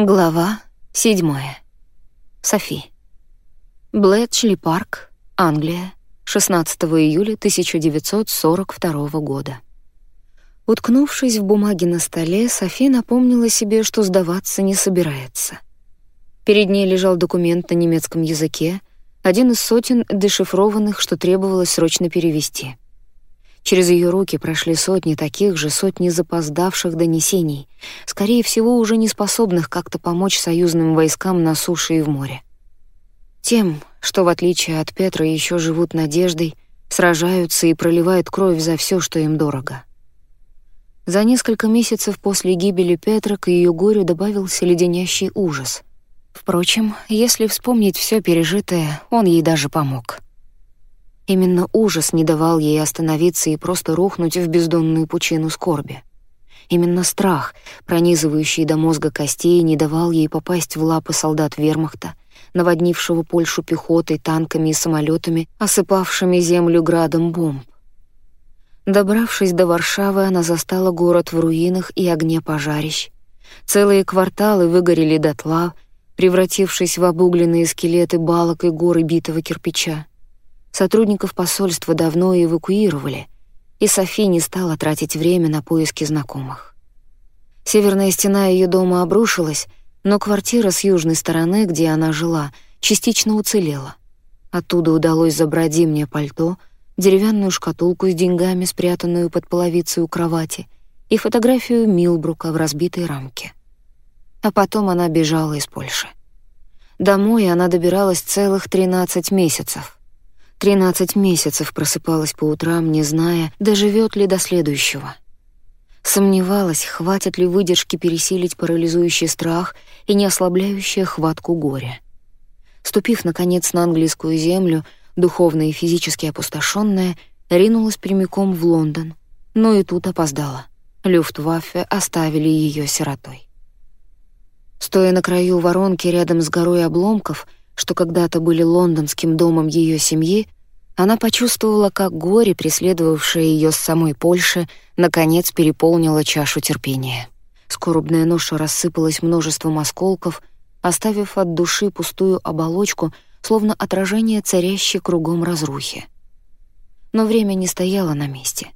Глава седьмая. Софи. Блэчли парк, Англия, 16 июля 1942 года. Уткнувшись в бумаге на столе, Софи напомнила себе, что сдаваться не собирается. Перед ней лежал документ на немецком языке, один из сотен дешифрованных, что требовалось срочно перевести — Через ее руки прошли сотни таких же, сотни запоздавших донесений, скорее всего, уже не способных как-то помочь союзным войскам на суше и в море. Тем, что, в отличие от Петра, еще живут надеждой, сражаются и проливают кровь за все, что им дорого. За несколько месяцев после гибели Петра к ее горю добавился леденящий ужас. Впрочем, если вспомнить все пережитое, он ей даже помог. Именно ужас не давал ей остановиться и просто рухнуть в бездонную пучину скорби. Именно страх, пронизывающий до мозга костей, не давал ей попасть в лапы солдат вермахта, наводнившего Польшу пехотой, танками и самолетами, осыпавшими землю градом бомб. Добравшись до Варшавы, она застала город в руинах и огне пожарищ. Целые кварталы выгорели дотла, превратившись в обугленные скелеты балок и горы битого кирпича. Сотрудников посольства давно эвакуировали, и Софи не стала тратить время на поиски знакомых. Северная стена ее дома обрушилась, но квартира с южной стороны, где она жила, частично уцелела. Оттуда удалось забрать зимнее пальто, деревянную шкатулку с деньгами, спрятанную под половицей у кровати, и фотографию Милбрука в разбитой рамке. А потом она бежала из Польши. Домой она добиралась целых 13 месяцев. Тринадцать месяцев просыпалась по утрам, не зная, доживет ли до следующего. Сомневалась, хватит ли выдержки пересилить парализующий страх и не ослабляющее хватку горя. Ступив, наконец, на английскую землю, духовно и физически опустошенная, ринулась прямиком в Лондон, но и тут опоздала. Люфтваффе оставили ее сиротой. Стоя на краю воронки рядом с горой обломков — что когда-то были лондонским домом ее семьи, она почувствовала, как горе, преследовавшее ее с самой Польши, наконец переполнило чашу терпения. Скорбная ноша рассыпалась множеством осколков, оставив от души пустую оболочку, словно отражение царящей кругом разрухи. Но время не стояло на месте.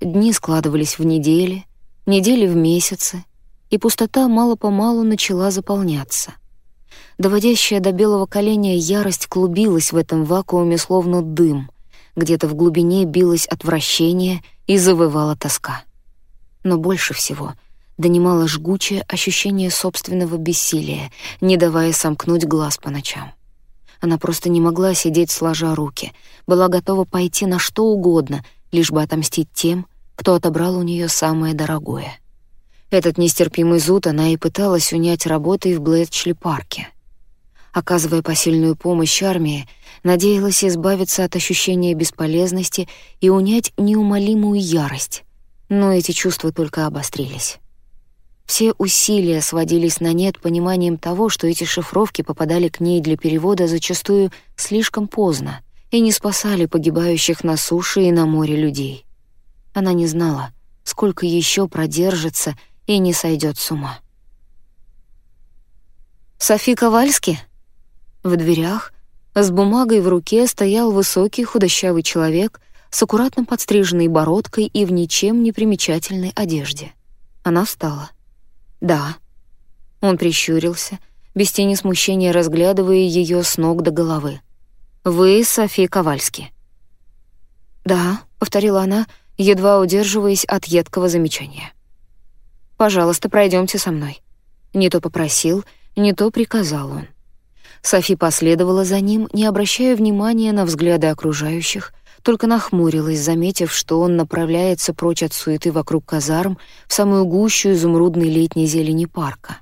Дни складывались в недели, недели в месяцы, и пустота мало-помалу начала заполняться. Доводящая до белого коленя ярость клубилась в этом вакууме словно дым. Где-то в глубине билось отвращение и завывала тоска. Но больше всего донимало жгучее ощущение собственного бессилия, не давая сомкнуть глаз по ночам. Она просто не могла сидеть сложа руки, была готова пойти на что угодно, лишь бы отомстить тем, кто отобрал у нее самое дорогое. Этот нестерпимый зуд она и пыталась унять работой в Блэчли-парке — оказывая посильную помощь армии, надеялась избавиться от ощущения бесполезности и унять неумолимую ярость. Но эти чувства только обострились. Все усилия сводились на нет пониманием того, что эти шифровки попадали к ней для перевода зачастую слишком поздно и не спасали погибающих на суше и на море людей. Она не знала, сколько еще продержится и не сойдет с ума. «Софи Ковальски?» В дверях, с бумагой в руке, стоял высокий худощавый человек с аккуратно подстриженной бородкой и в ничем не примечательной одежде. Она встала. «Да». Он прищурился, без тени смущения разглядывая ее с ног до головы. «Вы София Ковальски?» «Да», — повторила она, едва удерживаясь от едкого замечания. «Пожалуйста, пройдемте со мной». Не то попросил, не то приказал он. Софи последовала за ним, не обращая внимания на взгляды окружающих, только нахмурилась, заметив, что он направляется прочь от суеты вокруг казарм в самую гущу изумрудной летней зелени парка.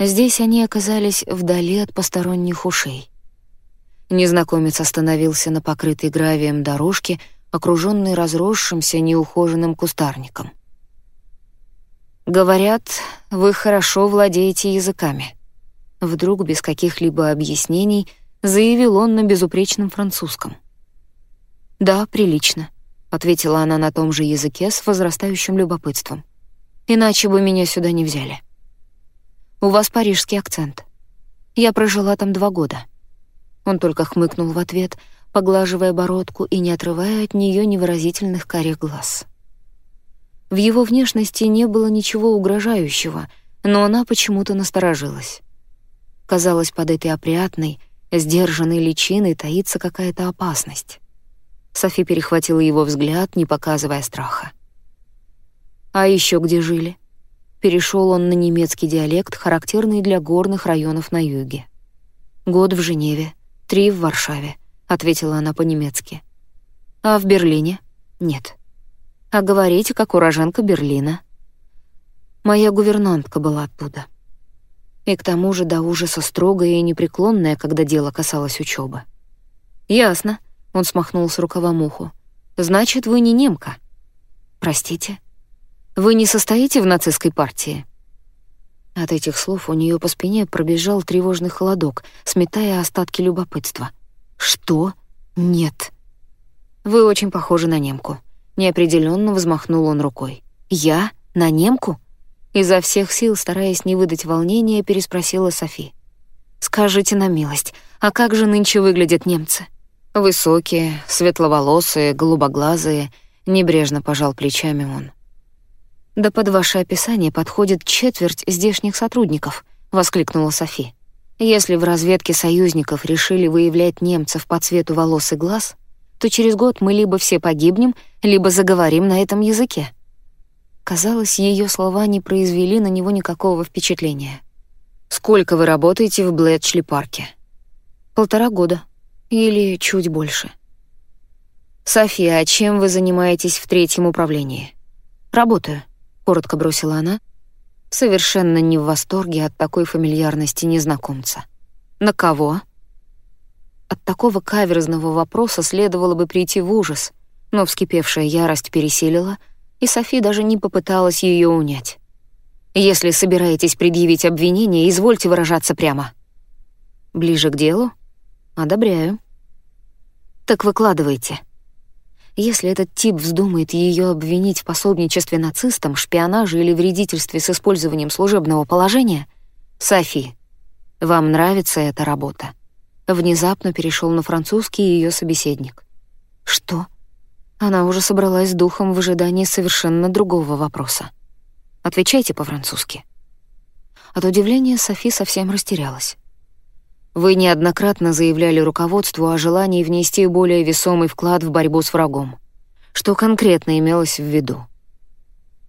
Здесь они оказались вдали от посторонних ушей. Незнакомец остановился на покрытой гравием дорожке, окружённой разросшимся неухоженным кустарником. «Говорят, вы хорошо владеете языками», Вдруг, без каких-либо объяснений, заявил он на безупречном французском. «Да, прилично», — ответила она на том же языке с возрастающим любопытством. «Иначе бы меня сюда не взяли». У вас парижский акцент. Я прожила там два года». Он только хмыкнул в ответ, поглаживая бородку и не отрывая от нее невыразительных карих глаз. В его внешности не было ничего угрожающего, но она почему-то насторожилась. Казалось, под этой опрятной, сдержанной личиной таится какая-то опасность. Софи перехватила его взгляд, не показывая страха. «А еще где жили?» Перешел он на немецкий диалект, характерный для горных районов на юге. «Год в Женеве, три в Варшаве», — ответила она по-немецки. «А в Берлине?» «Нет». «А говорите, как уроженка Берлина». Моя гувернантка была оттуда. И к тому же до ужаса строгая и непреклонная, когда дело касалось учебы. «Ясно», он смахнул с рукава муху. «Значит, вы не немка?» «Простите?» «Вы не состоите в нацистской партии?» От этих слов у нее по спине пробежал тревожный холодок, сметая остатки любопытства. «Что? Нет». «Вы очень похожи на немку». Неопределенно взмахнул он рукой. «Я? На немку?» Изо всех сил, стараясь не выдать волнения, переспросила Софи. «Скажите на милость, а как же нынче выглядят немцы?» Высокие, светловолосые, голубоглазые, небрежно пожал плечами он. «Да под ваше описание подходит четверть здешних сотрудников», — воскликнула Софи. «Если в разведке союзников решили выявлять немцев по цвету волос и глаз, то через год мы либо все погибнем, либо заговорим на этом языке». Казалось, ее слова не произвели на него никакого впечатления. «Сколько вы работаете в Блэтчли-парке?» «Полтора года», или чуть больше. «София, а чем вы занимаетесь в третьем управлении?» «Работаю», — коротко бросила она, совершенно не в восторге от такой фамильярности незнакомца. «На кого?» От такого каверзного вопроса следовало бы прийти в ужас, но вскипевшая ярость пересилила, и Софи даже не попыталась ее унять. «Если собираетесь предъявить обвинение, извольте выражаться прямо». «Ближе к делу?» «Одобряю». «Так выкладывайте». Если этот тип вздумает ее обвинить в пособничестве нацистам, шпионаже или вредительстве с использованием служебного положения, Софи, вам нравится эта работа? Внезапно перешел на французский ее собеседник. Что? Она уже собралась с духом в ожидании совершенно другого вопроса. Отвечайте по-французски. От удивления Софи совсем растерялась. Вы неоднократно заявляли руководству о желании внести более весомый вклад в борьбу с врагом. Что конкретно имелось в виду?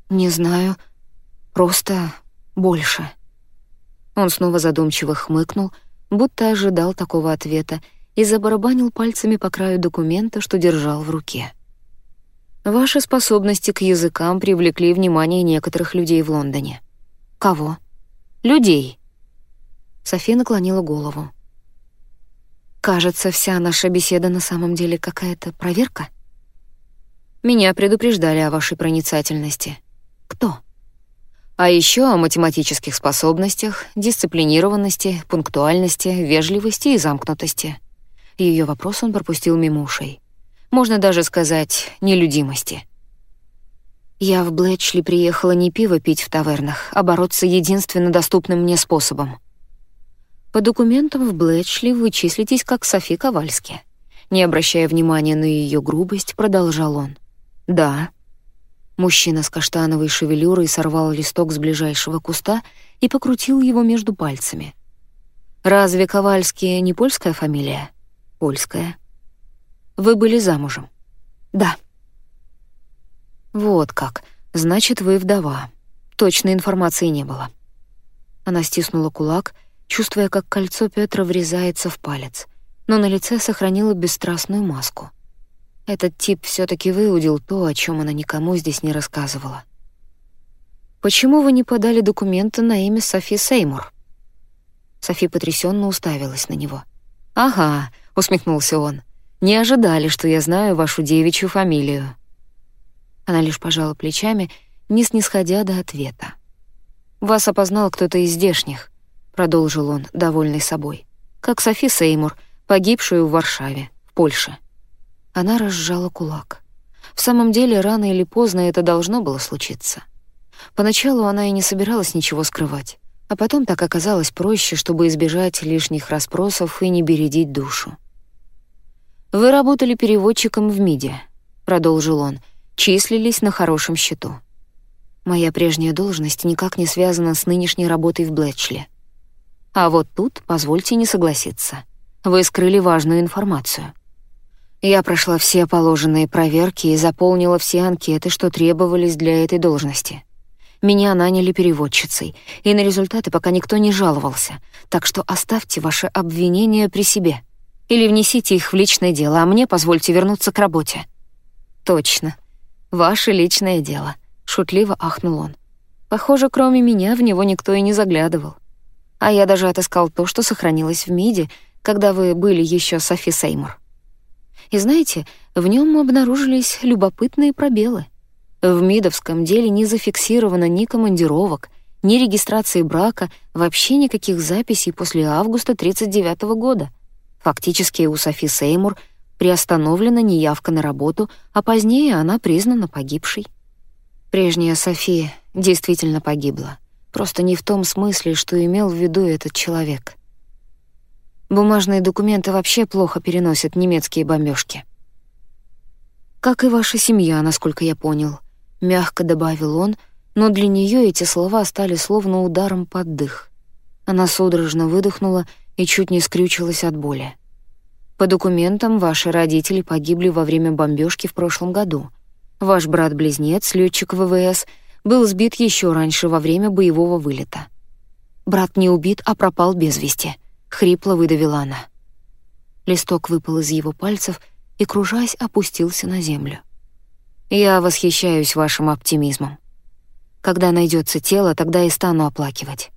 Не знаю. Просто больше. Он снова задумчиво хмыкнул, будто ожидал такого ответа, и забарабанил пальцами по краю документа, что держал в руке. Ваши способности к языкам привлекли внимание некоторых людей в Лондоне. Кого? Людей. София наклонила голову. Кажется, вся наша беседа на самом деле какая-то проверка. Меня предупреждали о вашей проницательности. Кто? А еще о математических способностях, дисциплинированности, пунктуальности, вежливости и замкнутости. Ее вопрос он пропустил мимо ушей. Можно даже сказать, нелюдимости. Я в Блэчли приехала не пиво пить в тавернах, а бороться единственно доступным мне способом. По документам в Блэчли вы числитесь как Софи Ковальски. Не обращая внимания на ее грубость, продолжал он. «Да». Мужчина с каштановой шевелюрой сорвал листок с ближайшего куста и покрутил его между пальцами. «Разве Ковальский не польская фамилия?» «Польская». «Вы были замужем?» «Да». «Вот как. Значит, вы вдова. Точной информации не было». Она стиснула кулак — чувствуя, как кольцо Петра врезается в палец, но на лице сохранила бесстрастную маску. Этот тип все таки выудил то, о чем она никому здесь не рассказывала. «Почему вы не подали документы на имя Софи Сеймур?» Софи потрясенно уставилась на него. «Ага», — усмехнулся он, — «не ожидали, что я знаю вашу девичью фамилию». Она лишь пожала плечами, не снисходя до ответа. «Вас опознал кто-то из здешних продолжил он, довольный собой. Как Софи Сеймур, погибшую в Варшаве, в Польше. Она разжала кулак. В самом деле, рано или поздно это должно было случиться. Поначалу она и не собиралась ничего скрывать. А потом так оказалось проще, чтобы избежать лишних расспросов и не бередить душу. «Вы работали переводчиком в МИДе», — продолжил он, — «числились на хорошем счету. Моя прежняя должность никак не связана с нынешней работой в Блэчли. А вот тут, позвольте не согласиться, вы скрыли важную информацию. Я прошла все положенные проверки и заполнила все анкеты, что требовались для этой должности. Меня наняли переводчицей, и на результаты пока никто не жаловался, так что оставьте ваши обвинения при себе. Или внесите их в личное дело, а мне позвольте вернуться к работе». «Точно. Ваше личное дело», — шутливо ахнул он. «Похоже, кроме меня в него никто и не заглядывал. А я даже отыскал то, что сохранилось в МИДе, когда вы были еще Софи Сеймур. И знаете, в нем обнаружились любопытные пробелы. В МИДовском деле не зафиксировано ни командировок, ни регистрации брака, вообще никаких записей после августа 39 -го года. Фактически у Софи Сеймур приостановлена неявка на работу, а позднее она признана погибшей. Прежняя София действительно погибла. Просто не в том смысле, что имел в виду этот человек. Бумажные документы вообще плохо переносят немецкие бомбёжки. Как и ваша семья, насколько я понял мягко добавил он, но для нее эти слова стали словно ударом под дых. Она судорожно выдохнула и чуть не скрючилась от боли. По документам, ваши родители погибли во время бомбежки в прошлом году. Ваш брат-близнец, летчик ВВС, был сбит еще раньше во время боевого вылета. Брат не убит, а пропал без вести, хрипло выдавила она. Листок выпал из его пальцев и, кружась, опустился на землю. Я восхищаюсь вашим оптимизмом. Когда найдется тело, тогда и стану оплакивать.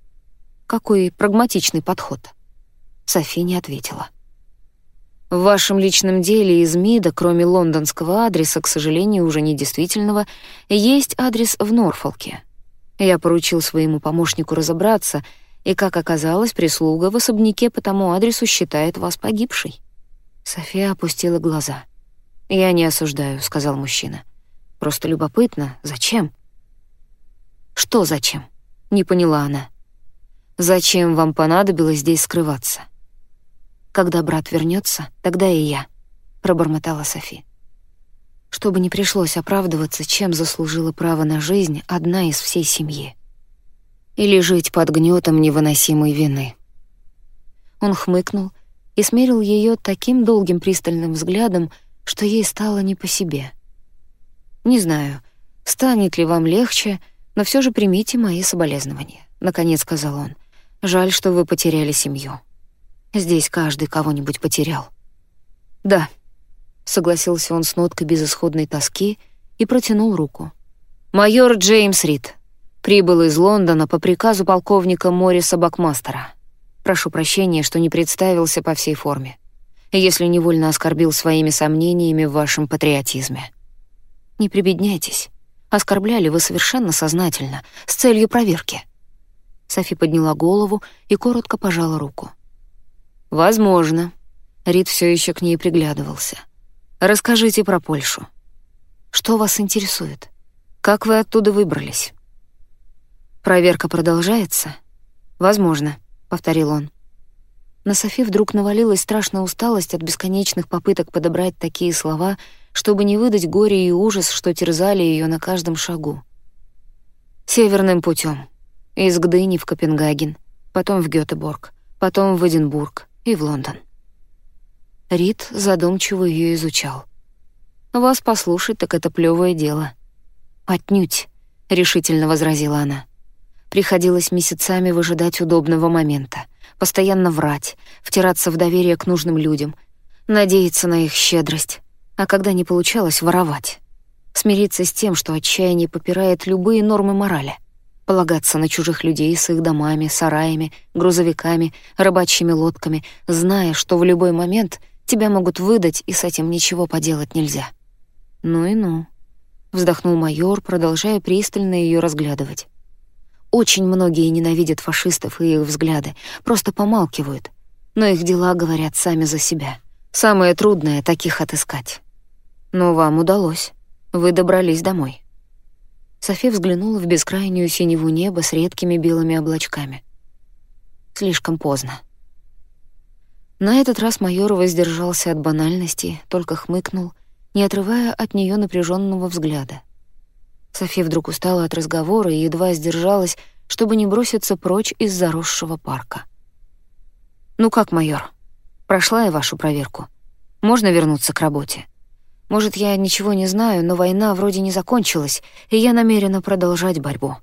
Какой прагматичный подход. Софи не ответила. В вашем личном деле из МИДа, кроме лондонского адреса, к сожалению, уже недействительного, есть адрес в Норфолке. Я поручил своему помощнику разобраться, и, как оказалось, прислуга в особняке по тому адресу считает вас погибшей. София опустила глаза. «Я не осуждаю», — сказал мужчина. Просто любопытно, зачем? Что зачем? Не поняла она. Зачем вам понадобилось здесь скрываться? Когда брат вернется, тогда и я, пробормотала Софи. Чтобы не пришлось оправдываться, чем заслужила право на жизнь одна из всей семьи. Или жить под гнетом невыносимой вины. Он хмыкнул и смерил ее таким долгим пристальным взглядом, что ей стало не по себе. Не знаю, станет ли вам легче, но все же примите мои соболезнования, наконец сказал он. Жаль, что вы потеряли семью. Здесь каждый кого-нибудь потерял. Да, согласился он с ноткой безысходной тоски и протянул руку. Майор Джеймс Рид прибыл из Лондона по приказу полковника Морриса Бакмастера. Прошу прощения, что не представился по всей форме, если невольно оскорбил своими сомнениями в вашем патриотизме. Не прибедняйтесь. Оскорбляли вы совершенно сознательно, с целью проверки. Софи подняла голову и коротко пожала руку. Возможно. Рид все еще к ней приглядывался. Расскажите про Польшу. Что вас интересует? Как вы оттуда выбрались? Проверка продолжается? Возможно, повторил он. На Софи вдруг навалилась страшная усталость от бесконечных попыток подобрать такие слова, чтобы не выдать горе и ужас, что терзали ее на каждом шагу. Северным путем, Из Гдыни в Копенгаген, потом в Гётеборг, потом в Эдинбург и в Лондон. Рид задумчиво ее изучал. «Вас послушать, так это плевое дело». «Отнюдь», — решительно возразила она. Приходилось месяцами выжидать удобного момента, постоянно врать, втираться в доверие к нужным людям, надеяться на их щедрость, а когда не получалось, воровать. Смириться с тем, что отчаяние попирает любые нормы морали. Полагаться на чужих людей с их домами, сараями, грузовиками, рыбачьими лодками, зная, что в любой момент тебя могут выдать, и с этим ничего поделать нельзя. «Ну и ну», — вздохнул майор, продолжая пристально ее разглядывать. «Очень многие ненавидят фашистов и их взгляды, просто помалкивают, но их дела говорят сами за себя. Самое трудное — таких отыскать». Но вам удалось. Вы добрались домой. Софи взглянула в бескрайнюю синеву неба с редкими белыми облачками. Слишком поздно. На этот раз майор воздержался от банальности, только хмыкнул, не отрывая от нее напряженного взгляда. София вдруг устала от разговора и едва сдержалась, чтобы не броситься прочь из заросшего парка. «Ну как, майор, прошла я вашу проверку? Можно вернуться к работе? Может, я ничего не знаю, но война вроде не закончилась, и я намерена продолжать борьбу».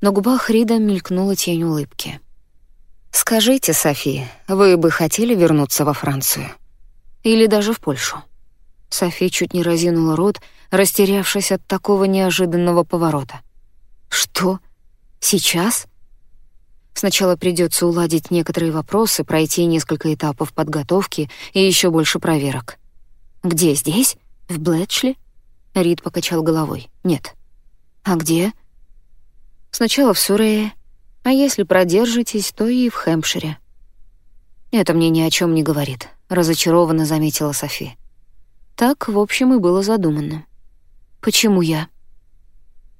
На губах Рида мелькнула тень улыбки. «Скажите, София, вы бы хотели вернуться во Францию? Или даже в Польшу?» София чуть не разинула рот, растерявшись от такого неожиданного поворота. «Что? Сейчас?» Сначала придется уладить некоторые вопросы, пройти несколько этапов подготовки и еще больше проверок. «Где здесь? В Блэтчли?» Рид покачал головой. «Нет». «А где?» «Сначала в Сурее, а если продержитесь, то и в Хэмпшире». «Это мне ни о чем не говорит», — разочарованно заметила Софи. Так, в общем, и было задумано. «Почему я?»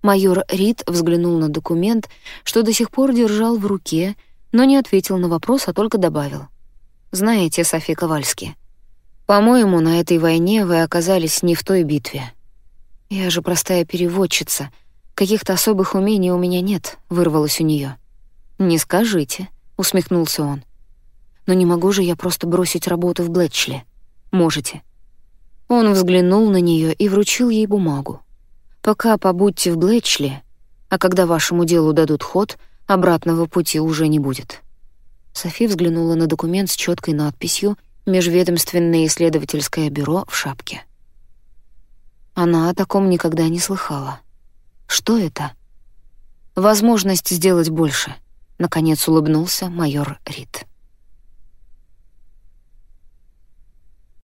Майор Рид взглянул на документ, что до сих пор держал в руке, но не ответил на вопрос, а только добавил. «Знаете, Софи Ковальски, по-моему, на этой войне вы оказались не в той битве. Я же простая переводчица. Каких-то особых умений у меня нет», — вырвалось у нее. «Не скажите», — усмехнулся он. «Но не могу же я просто бросить работу в Блэтчли. Можете». Он взглянул на нее и вручил ей бумагу. Пока побудьте в Блэчли, а когда вашему делу дадут ход, обратного пути уже не будет». Софи взглянула на документ с четкой надписью «Межведомственное исследовательское бюро» в шапке. Она о таком никогда не слыхала. Что это? Возможность сделать больше. Наконец улыбнулся майор Рид.